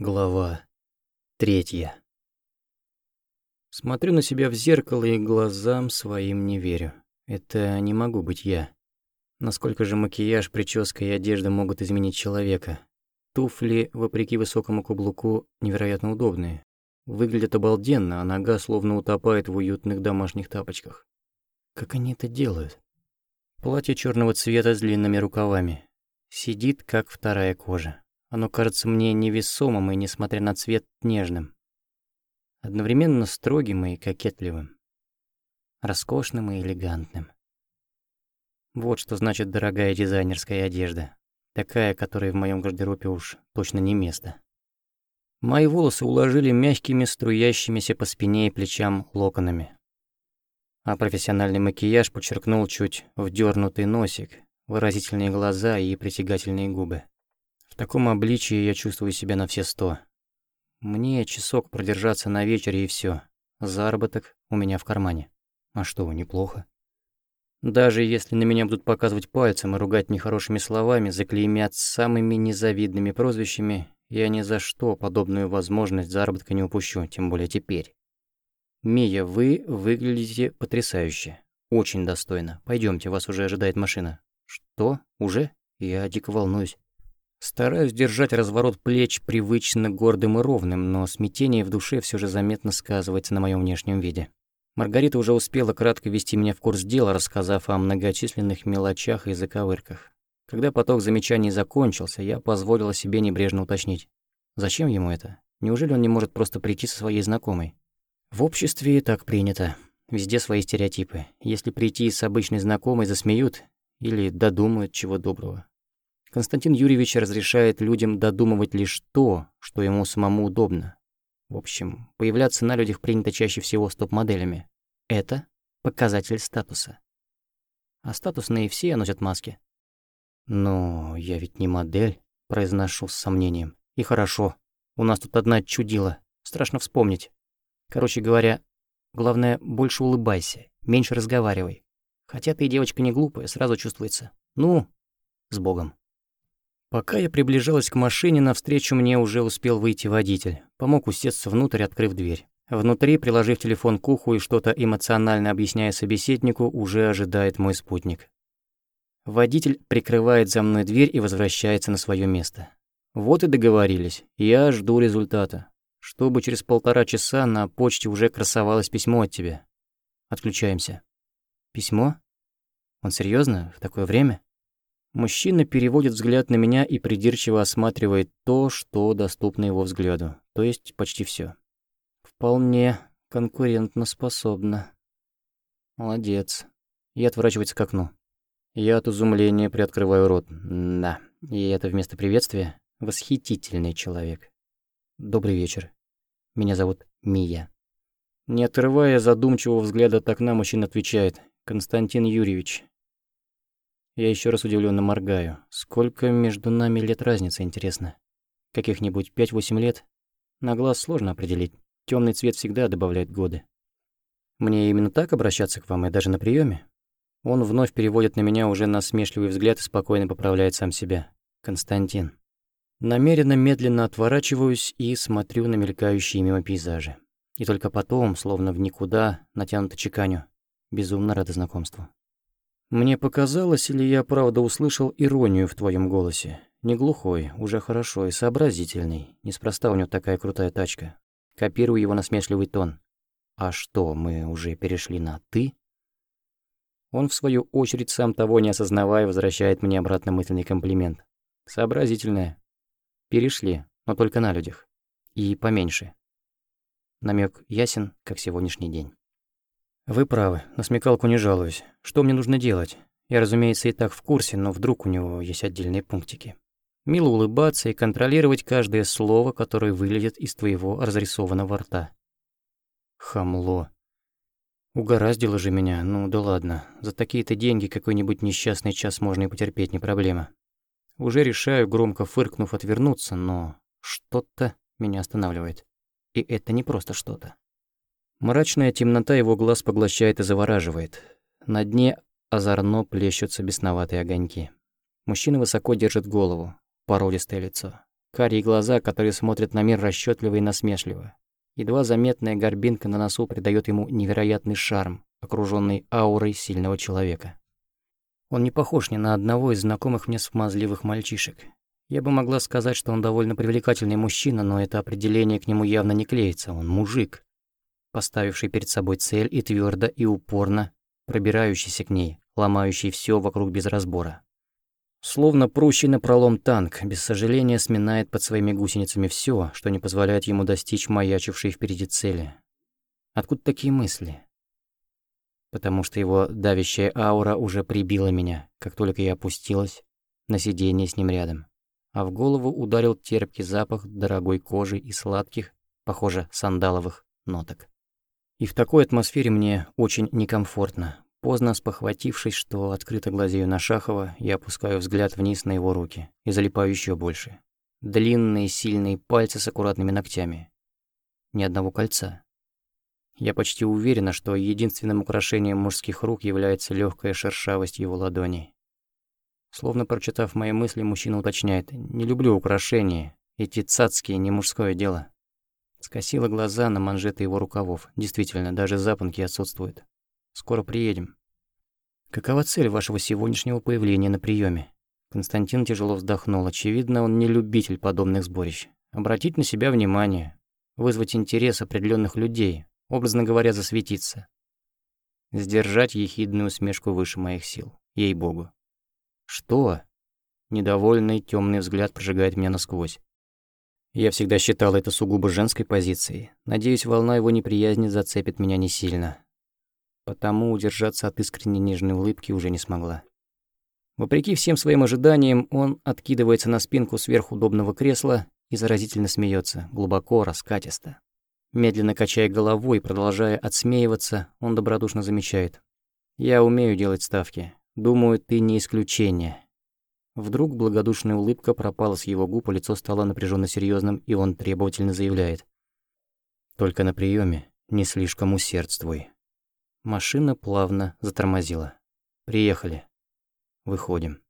Глава третья. Смотрю на себя в зеркало и глазам своим не верю. Это не могу быть я. Насколько же макияж, прическа и одежда могут изменить человека? Туфли, вопреки высокому каблуку, невероятно удобные. Выглядят обалденно, а нога словно утопает в уютных домашних тапочках. Как они это делают? Платье черного цвета с длинными рукавами. Сидит, как вторая кожа. Оно кажется мне невесомым и, несмотря на цвет, нежным. Одновременно строгим и кокетливым. Роскошным и элегантным. Вот что значит дорогая дизайнерская одежда. Такая, которой в моем гардеробе уж точно не место. Мои волосы уложили мягкими, струящимися по спине и плечам локонами. А профессиональный макияж подчеркнул чуть вдернутый носик, выразительные глаза и притягательные губы. Таком обличии я чувствую себя на все сто. Мне часок продержаться на вечере и все. Заработок у меня в кармане. А что, неплохо. Даже если на меня будут показывать пальцем и ругать нехорошими словами, заклеймят самыми незавидными прозвищами, я ни за что подобную возможность заработка не упущу, тем более теперь. Мия, вы выглядите потрясающе. Очень достойно. Пойдемте, вас уже ожидает машина. Что? Уже? Я дико волнуюсь. Стараюсь держать разворот плеч привычно гордым и ровным, но смятение в душе все же заметно сказывается на моем внешнем виде. Маргарита уже успела кратко вести меня в курс дела, рассказав о многочисленных мелочах и заковырках. Когда поток замечаний закончился, я позволила себе небрежно уточнить. Зачем ему это? Неужели он не может просто прийти со своей знакомой? В обществе и так принято. Везде свои стереотипы. Если прийти с обычной знакомой, засмеют или додумают чего доброго. Константин Юрьевич разрешает людям додумывать лишь то, что ему самому удобно. В общем, появляться на людях принято чаще всего стоп-моделями. Это показатель статуса. А статусные все носят маски. «Но я ведь не модель», — произношу с сомнением. «И хорошо. У нас тут одна чудила. Страшно вспомнить. Короче говоря, главное, больше улыбайся, меньше разговаривай. Хотя ты девочка не глупая, сразу чувствуется. Ну, с Богом». Пока я приближалась к машине, навстречу мне уже успел выйти водитель. Помог усесться внутрь, открыв дверь. Внутри, приложив телефон к уху и что-то эмоционально объясняя собеседнику, уже ожидает мой спутник. Водитель прикрывает за мной дверь и возвращается на свое место. Вот и договорились. Я жду результата. Чтобы через полтора часа на почте уже красовалось письмо от тебя. Отключаемся. Письмо? Он серьезно В такое время? Мужчина переводит взгляд на меня и придирчиво осматривает то, что доступно его взгляду, то есть почти все. Вполне конкурентно способна. Молодец. И отворачивается к окну. Я от изумления приоткрываю рот. Да, и это вместо приветствия восхитительный человек. Добрый вечер. Меня зовут Мия. Не отрывая задумчивого взгляда от окна, мужчина отвечает. Константин Юрьевич, я еще раз удивленно моргаю. Сколько между нами лет разницы, интересно? Каких-нибудь 5-8 лет? На глаз сложно определить. Темный цвет всегда добавляет годы. Мне именно так обращаться к вам и даже на приеме? Он вновь переводит на меня уже насмешливый взгляд и спокойно поправляет сам себя. Константин. Намеренно медленно отворачиваюсь и смотрю на мелькающие мимо пейзажи. И только потом, словно в никуда, натянуто чеканю. Безумно рада знакомству. Мне показалось, или я правда услышал иронию в твоем голосе. Не глухой, уже хорошо и сообразительный. Неспроста у него такая крутая тачка. Копирую его насмешливый тон. А что, мы уже перешли на «ты»? Он, в свою очередь, сам того не осознавая, возвращает мне обратно мысленный комплимент. Сообразительная. Перешли, но только на людях. И поменьше. Намек ясен, как сегодняшний день. Вы правы, на смекалку не жалуюсь. Что мне нужно делать? Я, разумеется, и так в курсе, но вдруг у него есть отдельные пунктики. Мило улыбаться и контролировать каждое слово, которое вылезет из твоего разрисованного рта. Хамло. Угораздило же меня, ну да ладно. За такие-то деньги какой-нибудь несчастный час можно и потерпеть, не проблема. Уже решаю, громко фыркнув, отвернуться, но что-то меня останавливает. И это не просто что-то. Мрачная темнота его глаз поглощает и завораживает. На дне озорно плещутся бесноватые огоньки. Мужчина высоко держит голову, породистое лицо. Карие глаза, которые смотрят на мир расчетливо и насмешливо. Едва заметная горбинка на носу придает ему невероятный шарм, окруженный аурой сильного человека. Он не похож ни на одного из знакомых мне смазливых мальчишек. Я бы могла сказать, что он довольно привлекательный мужчина, но это определение к нему явно не клеится. Он мужик, поставивший перед собой цель и твердо и упорно пробирающийся к ней, ломающий все вокруг без разбора. Словно прущий на пролом танк, без сожаления сминает под своими гусеницами все, что не позволяет ему достичь маячившей впереди цели. Откуда такие мысли? Потому что его давящая аура уже прибила меня, как только я опустилась на сиденье с ним рядом а в голову ударил терпкий запах дорогой кожи и сладких, похоже, сандаловых ноток. И в такой атмосфере мне очень некомфортно. Поздно спохватившись, что открыто глазею на Шахова, я опускаю взгляд вниз на его руки и залипаю еще больше. Длинные сильные пальцы с аккуратными ногтями. Ни одного кольца. Я почти уверена, что единственным украшением мужских рук является легкая шершавость его ладоней. Словно прочитав мои мысли, мужчина уточняет. «Не люблю украшения. Эти цацкие не мужское дело». Скосила глаза на манжеты его рукавов. Действительно, даже запонки отсутствуют. Скоро приедем. Какова цель вашего сегодняшнего появления на приеме? Константин тяжело вздохнул. Очевидно, он не любитель подобных сборищ. Обратить на себя внимание. Вызвать интерес определенных людей. Образно говоря, засветиться. Сдержать ехидную усмешку выше моих сил. Ей-богу. «Что?» Недовольный темный взгляд прожигает меня насквозь. Я всегда считал это сугубо женской позицией. Надеюсь, волна его неприязни зацепит меня не сильно. Потому удержаться от искренней нежной улыбки уже не смогла. Вопреки всем своим ожиданиям, он откидывается на спинку сверхудобного кресла и заразительно смеется, глубоко, раскатисто. Медленно качая головой, продолжая отсмеиваться, он добродушно замечает. «Я умею делать ставки. Думаю, ты не исключение». Вдруг благодушная улыбка пропала с его губ, а лицо стало напряженно серьезным, и он требовательно заявляет. «Только на приеме не слишком усердствуй». Машина плавно затормозила. «Приехали. Выходим».